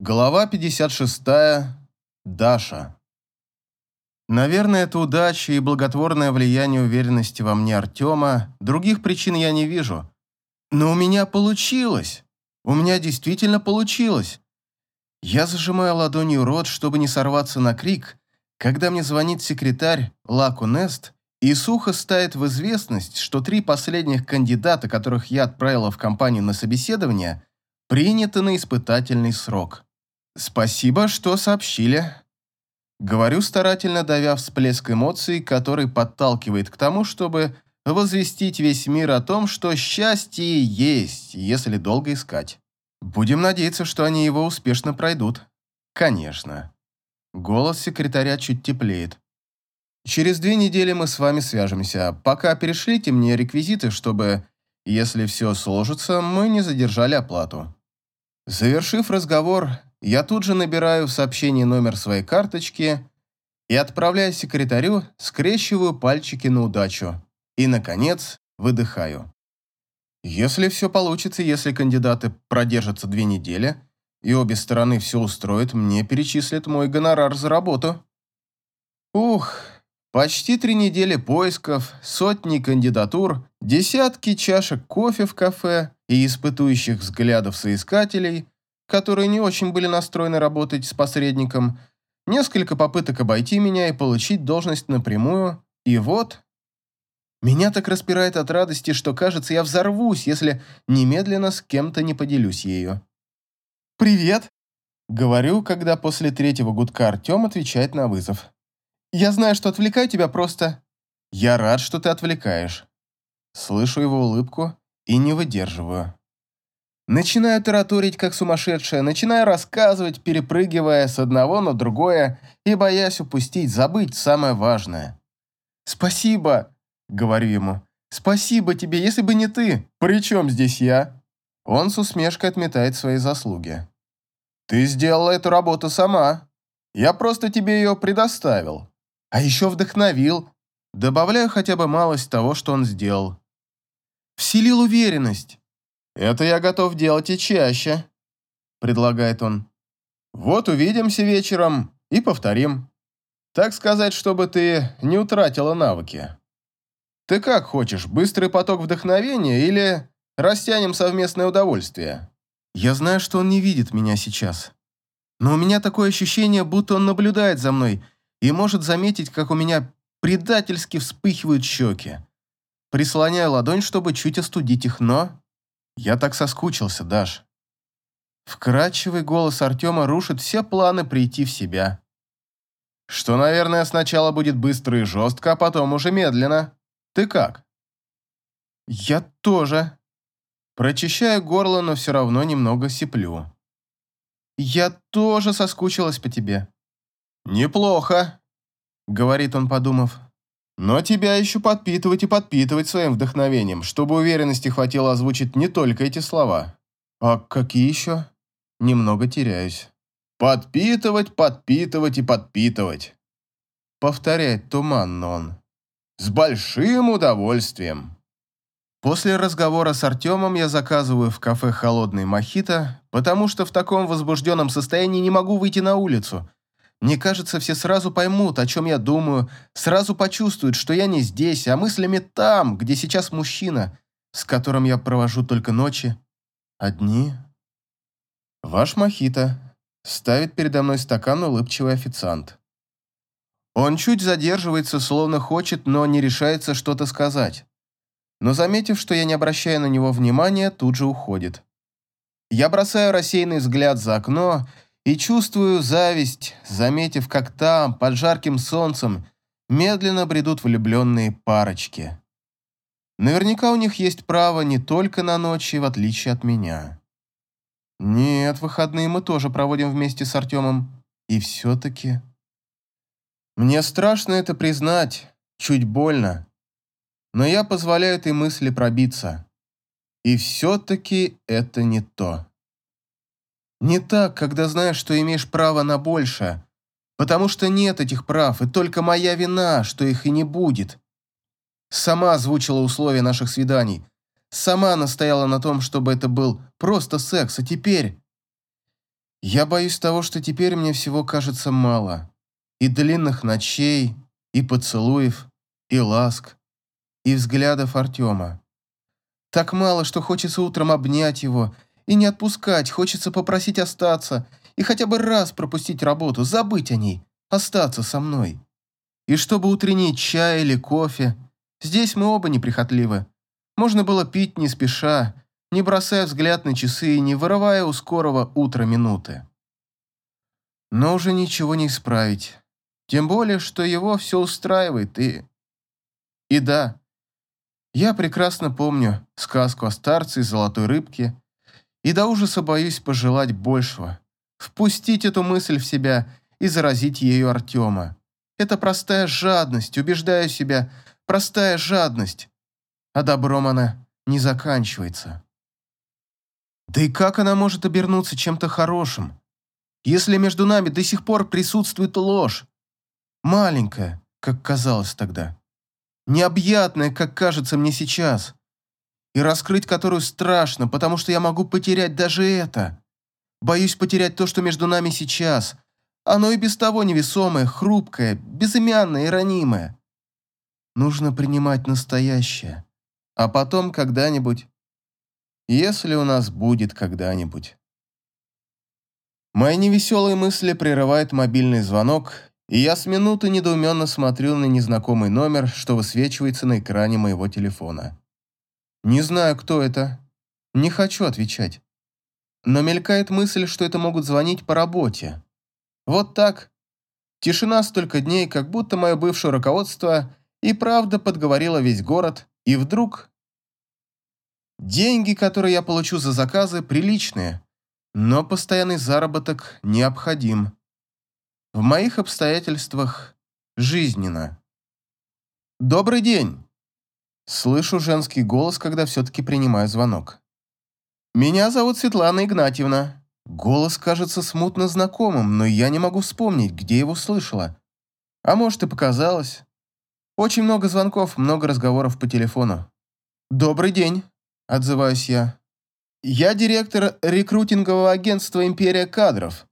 Глава 56. Даша. Наверное, это удача и благотворное влияние уверенности во мне Артема. Других причин я не вижу. Но у меня получилось. У меня действительно получилось. Я зажимаю ладонью рот, чтобы не сорваться на крик, когда мне звонит секретарь Лаку Нест и сухо ставит в известность, что три последних кандидата, которых я отправила в компанию на собеседование, приняты на испытательный срок. «Спасибо, что сообщили». Говорю, старательно давя всплеск эмоций, который подталкивает к тому, чтобы возвестить весь мир о том, что счастье есть, если долго искать. Будем надеяться, что они его успешно пройдут. Конечно. Голос секретаря чуть теплеет. Через две недели мы с вами свяжемся. Пока перешлите мне реквизиты, чтобы, если все сложится, мы не задержали оплату. Завершив разговор, я тут же набираю в сообщении номер своей карточки и, отправляя секретарю, скрещиваю пальчики на удачу. И, наконец, выдыхаю. Если все получится, если кандидаты продержатся две недели, и обе стороны все устроят, мне перечислят мой гонорар за работу. Ух, почти три недели поисков, сотни кандидатур, десятки чашек кофе в кафе и испытующих взглядов соискателей – которые не очень были настроены работать с посредником, несколько попыток обойти меня и получить должность напрямую, и вот... Меня так распирает от радости, что, кажется, я взорвусь, если немедленно с кем-то не поделюсь ею. «Привет!» — говорю, когда после третьего гудка Артем отвечает на вызов. «Я знаю, что отвлекаю тебя просто...» «Я рад, что ты отвлекаешь». Слышу его улыбку и не выдерживаю. Начинаю тараторить как сумасшедшая, начинаю рассказывать, перепрыгивая с одного на другое и боясь упустить, забыть самое важное. «Спасибо», — говорю ему, — «спасибо тебе, если бы не ты. При чем здесь я?» Он с усмешкой отметает свои заслуги. «Ты сделала эту работу сама. Я просто тебе ее предоставил. А еще вдохновил. Добавляю хотя бы малость того, что он сделал. Вселил уверенность. «Это я готов делать и чаще», — предлагает он. «Вот увидимся вечером и повторим. Так сказать, чтобы ты не утратила навыки. Ты как хочешь, быстрый поток вдохновения или растянем совместное удовольствие?» Я знаю, что он не видит меня сейчас. Но у меня такое ощущение, будто он наблюдает за мной и может заметить, как у меня предательски вспыхивают щеки. Прислоняю ладонь, чтобы чуть остудить их, но я так соскучился, Даш. Вкрадчивый голос Артема рушит все планы прийти в себя. Что, наверное, сначала будет быстро и жестко, а потом уже медленно. Ты как? Я тоже. Прочищаю горло, но все равно немного сиплю. Я тоже соскучилась по тебе. Неплохо, говорит он, подумав. Но тебя еще подпитывать и подпитывать своим вдохновением, чтобы уверенности хватило озвучить не только эти слова. А какие еще? Немного теряюсь. Подпитывать, подпитывать и подпитывать. Повторяет туманно он. С большим удовольствием. После разговора с Артемом я заказываю в кафе холодный мохито, потому что в таком возбужденном состоянии не могу выйти на улицу, мне кажется, все сразу поймут, о чем я думаю, сразу почувствуют, что я не здесь, а мыслями там, где сейчас мужчина, с которым я провожу только ночи. Одни. Ваш мохито. Ставит передо мной стакан улыбчивый официант. Он чуть задерживается, словно хочет, но не решается что-то сказать. Но заметив, что я не обращаю на него внимания, тут же уходит. Я бросаю рассеянный взгляд за окно и чувствую зависть, заметив, как там, под жарким солнцем, медленно бредут влюбленные парочки. Наверняка у них есть право не только на ночи, в отличие от меня. Нет, выходные мы тоже проводим вместе с Артемом. И все-таки... Мне страшно это признать, чуть больно. Но я позволяю этой мысли пробиться. И все-таки это не то. Не так, когда знаешь, что имеешь право на большее. Потому что нет этих прав, и только моя вина, что их и не будет. Сама озвучила условия наших свиданий. Сама настояла на том, чтобы это был просто секс, а теперь... Я боюсь того, что теперь мне всего кажется мало. И длинных ночей, и поцелуев, и ласк, и взглядов Артема. Так мало, что хочется утром обнять его и не отпускать, хочется попросить остаться и хотя бы раз пропустить работу, забыть о ней, остаться со мной. И чтобы утренний чай или кофе, здесь мы оба неприхотливы, можно было пить не спеша, не бросая взгляд на часы и не вырывая у скорого утра минуты. Но уже ничего не исправить. Тем более, что его все устраивает и... И да, я прекрасно помню сказку о старце и золотой рыбке, и до ужаса боюсь пожелать большего. Впустить эту мысль в себя и заразить ею Артема. Это простая жадность, убеждаю себя, простая жадность. А добром она не заканчивается. Да и как она может обернуться чем-то хорошим, если между нами до сих пор присутствует ложь? Маленькая, как казалось тогда необъятная, как кажется мне сейчас, и раскрыть которую страшно, потому что я могу потерять даже это. Боюсь потерять то, что между нами сейчас. Оно и без того невесомое, хрупкое, безымянное и ранимое. Нужно принимать настоящее. А потом когда-нибудь, если у нас будет когда-нибудь. Мои невеселые мысли прерывает мобильный звонок, и я с минуты недоуменно смотрю на незнакомый номер, что высвечивается на экране моего телефона. Не знаю, кто это. Не хочу отвечать. Но мелькает мысль, что это могут звонить по работе. Вот так. Тишина столько дней, как будто мое бывшее руководство и правда подговорило весь город, и вдруг... Деньги, которые я получу за заказы, приличные, но постоянный заработок необходим в моих обстоятельствах жизненно. «Добрый день!» Слышу женский голос, когда все-таки принимаю звонок. «Меня зовут Светлана Игнатьевна». Голос кажется смутно знакомым, но я не могу вспомнить, где его слышала. А может и показалось. Очень много звонков, много разговоров по телефону. «Добрый день», — отзываюсь я. «Я директор рекрутингового агентства «Империя кадров».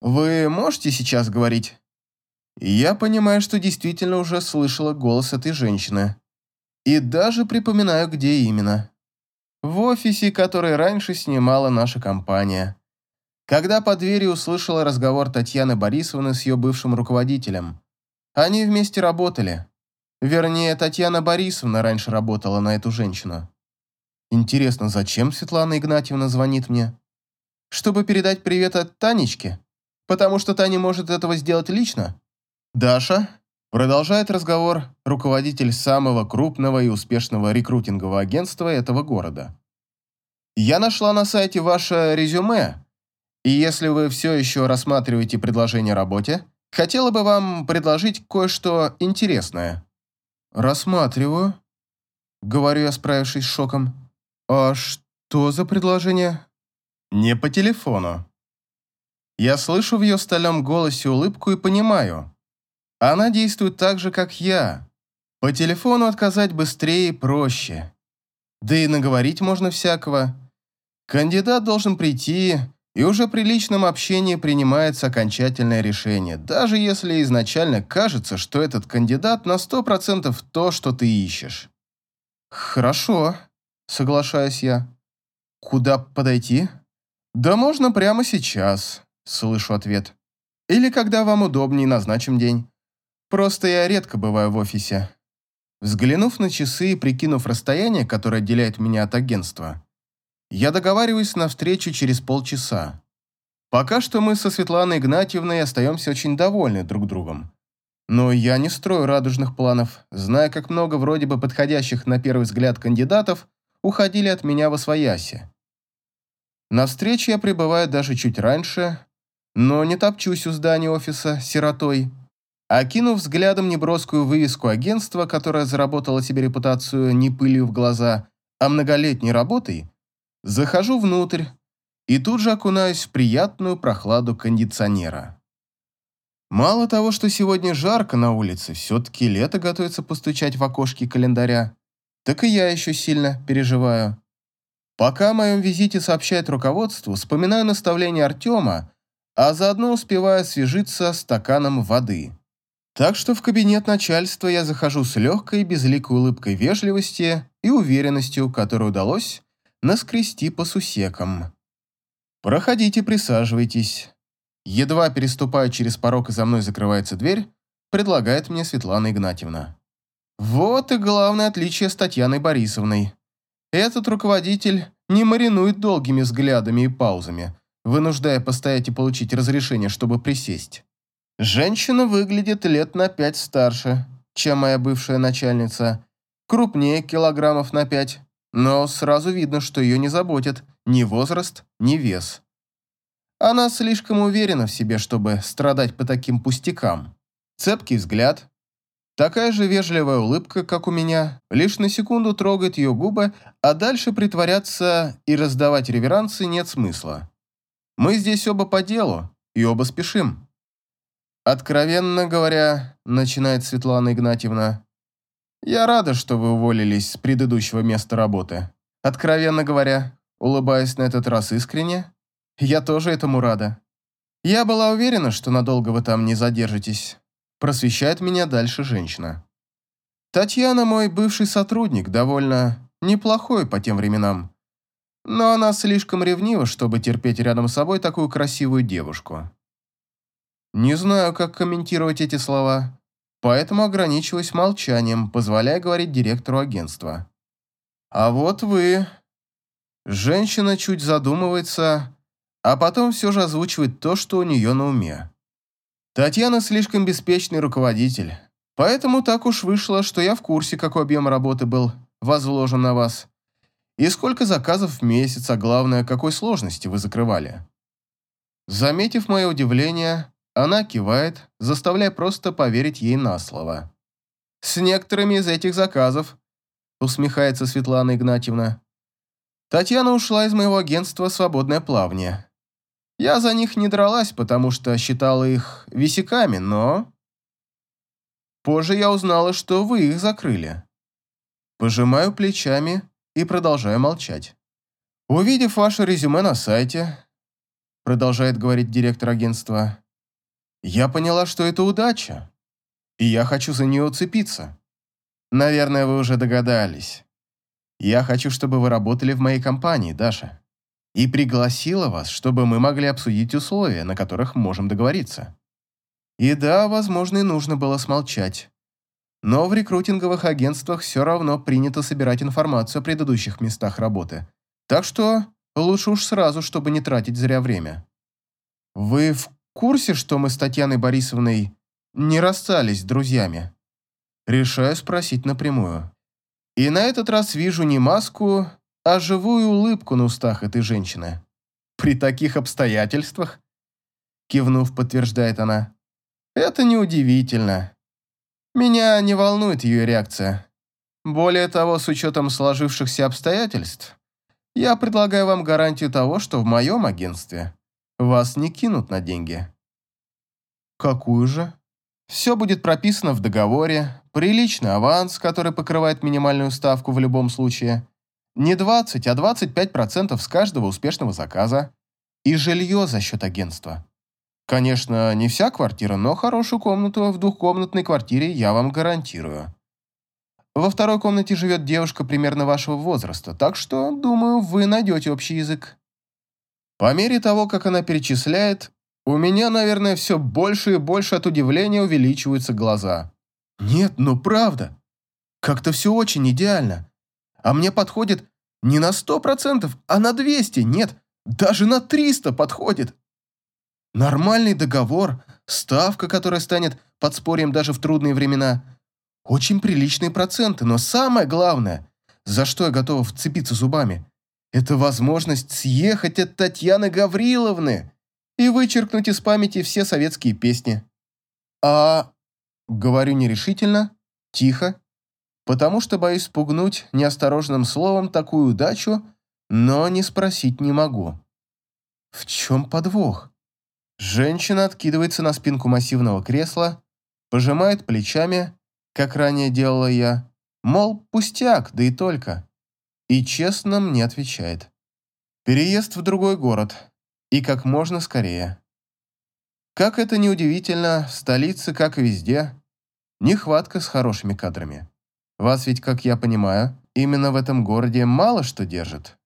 «Вы можете сейчас говорить?» Я понимаю, что действительно уже слышала голос этой женщины. И даже припоминаю, где именно. В офисе, который раньше снимала наша компания. Когда под дверью услышала разговор Татьяны Борисовны с ее бывшим руководителем. Они вместе работали. Вернее, Татьяна Борисовна раньше работала на эту женщину. Интересно, зачем Светлана Игнатьевна звонит мне? Чтобы передать привет от Танечки? потому что та не может этого сделать лично. Даша продолжает разговор руководитель самого крупного и успешного рекрутингового агентства этого города. Я нашла на сайте ваше резюме, и если вы все еще рассматриваете предложение о работе, хотела бы вам предложить кое-что интересное. Рассматриваю, говорю я, справившись с шоком. А что за предложение? Не по телефону. Я слышу в ее стальном голосе улыбку и понимаю. Она действует так же, как я. По телефону отказать быстрее и проще. Да и наговорить можно всякого. Кандидат должен прийти, и уже при личном общении принимается окончательное решение, даже если изначально кажется, что этот кандидат на 100% то, что ты ищешь. «Хорошо», — соглашаюсь я. «Куда подойти?» «Да можно прямо сейчас», Слышу ответ. Или когда вам удобнее, назначим день. Просто я редко бываю в офисе. Взглянув на часы и прикинув расстояние, которое отделяет меня от агентства, я договариваюсь на встречу через полчаса. Пока что мы со Светланой Игнатьевной остаемся очень довольны друг другом. Но я не строю радужных планов, зная, как много вроде бы подходящих на первый взгляд кандидатов уходили от меня во свояси. На встречу я прибываю даже чуть раньше, но не топчусь у здания офиса сиротой. Окинув взглядом неброскую вывеску агентства, которое заработало себе репутацию не пылью в глаза, а многолетней работой, захожу внутрь и тут же окунаюсь в приятную прохладу кондиционера. Мало того, что сегодня жарко на улице, все-таки лето готовится постучать в окошки календаря, так и я еще сильно переживаю. Пока о моем визите сообщает руководству, вспоминаю наставление Артема а заодно успеваю освежиться стаканом воды. Так что в кабинет начальства я захожу с легкой, безликой улыбкой вежливости и уверенностью, которую удалось наскрести по сусекам. «Проходите, присаживайтесь». Едва переступая через порог и за мной закрывается дверь, предлагает мне Светлана Игнатьевна. Вот и главное отличие с Татьяной Борисовной. Этот руководитель не маринует долгими взглядами и паузами, вынуждая постоять и получить разрешение, чтобы присесть. Женщина выглядит лет на пять старше, чем моя бывшая начальница, крупнее килограммов на пять, но сразу видно, что ее не заботит ни возраст, ни вес. Она слишком уверена в себе, чтобы страдать по таким пустякам. Цепкий взгляд, такая же вежливая улыбка, как у меня, лишь на секунду трогает ее губы, а дальше притворяться и раздавать реверансы нет смысла. Мы здесь оба по делу и оба спешим. Откровенно говоря, начинает Светлана Игнатьевна, я рада, что вы уволились с предыдущего места работы. Откровенно говоря, улыбаясь на этот раз искренне, я тоже этому рада. Я была уверена, что надолго вы там не задержитесь. Просвещает меня дальше женщина. Татьяна мой бывший сотрудник, довольно неплохой по тем временам. Но она слишком ревнива, чтобы терпеть рядом с собой такую красивую девушку. Не знаю, как комментировать эти слова, поэтому ограничиваюсь молчанием, позволяя говорить директору агентства. А вот вы... Женщина чуть задумывается, а потом все же озвучивает то, что у нее на уме. Татьяна слишком беспечный руководитель, поэтому так уж вышло, что я в курсе, какой объем работы был возложен на вас, и сколько заказов в месяц, а главное, какой сложности вы закрывали. Заметив мое удивление, она кивает, заставляя просто поверить ей на слово. «С некоторыми из этих заказов», — усмехается Светлана Игнатьевна. «Татьяна ушла из моего агентства «Свободное плавание». Я за них не дралась, потому что считала их висяками, но... Позже я узнала, что вы их закрыли. Пожимаю плечами и продолжаю молчать. Увидев ваше резюме на сайте, продолжает говорить директор агентства, я поняла, что это удача, и я хочу за нее уцепиться. Наверное, вы уже догадались. Я хочу, чтобы вы работали в моей компании, Даша и пригласила вас, чтобы мы могли обсудить условия, на которых можем договориться. И да, возможно, и нужно было смолчать. Но в рекрутинговых агентствах все равно принято собирать информацию о предыдущих местах работы. Так что лучше уж сразу, чтобы не тратить зря время. Вы в курсе, что мы с Татьяной Борисовной не расстались с друзьями? Решаю спросить напрямую. И на этот раз вижу не маску, а живую улыбку на устах этой женщины. При таких обстоятельствах, кивнув, подтверждает она, это неудивительно. Меня не волнует ее реакция. Более того, с учетом сложившихся обстоятельств, я предлагаю вам гарантию того, что в моем агентстве вас не кинут на деньги. Какую же? Все будет прописано в договоре, приличный аванс, который покрывает минимальную ставку в любом случае, не 20, а 25% с каждого успешного заказа. И жилье за счет агентства. Конечно, не вся квартира, но хорошую комнату в двухкомнатной квартире я вам гарантирую. Во второй комнате живет девушка примерно вашего возраста, так что, думаю, вы найдете общий язык. По мере того, как она перечисляет, у меня, наверное, все больше и больше от удивления увеличиваются глаза. Нет, ну правда. Как-то все очень идеально а мне подходит не на сто процентов, а на двести, нет, даже на триста подходит. Нормальный договор, ставка, которая станет подспорьем даже в трудные времена. Очень приличные проценты, но самое главное, за что я готова вцепиться зубами, это возможность съехать от Татьяны Гавриловны и вычеркнуть из памяти все советские песни. А... Говорю нерешительно, тихо потому что боюсь спугнуть неосторожным словом такую удачу, но не спросить не могу. В чем подвох? Женщина откидывается на спинку массивного кресла, пожимает плечами, как ранее делала я, мол, пустяк, да и только. И честно мне отвечает. Переезд в другой город. И как можно скорее. Как это неудивительно, в столице, как и везде, нехватка с хорошими кадрами. Вас ведь, как я понимаю, именно в этом городе мало что держит.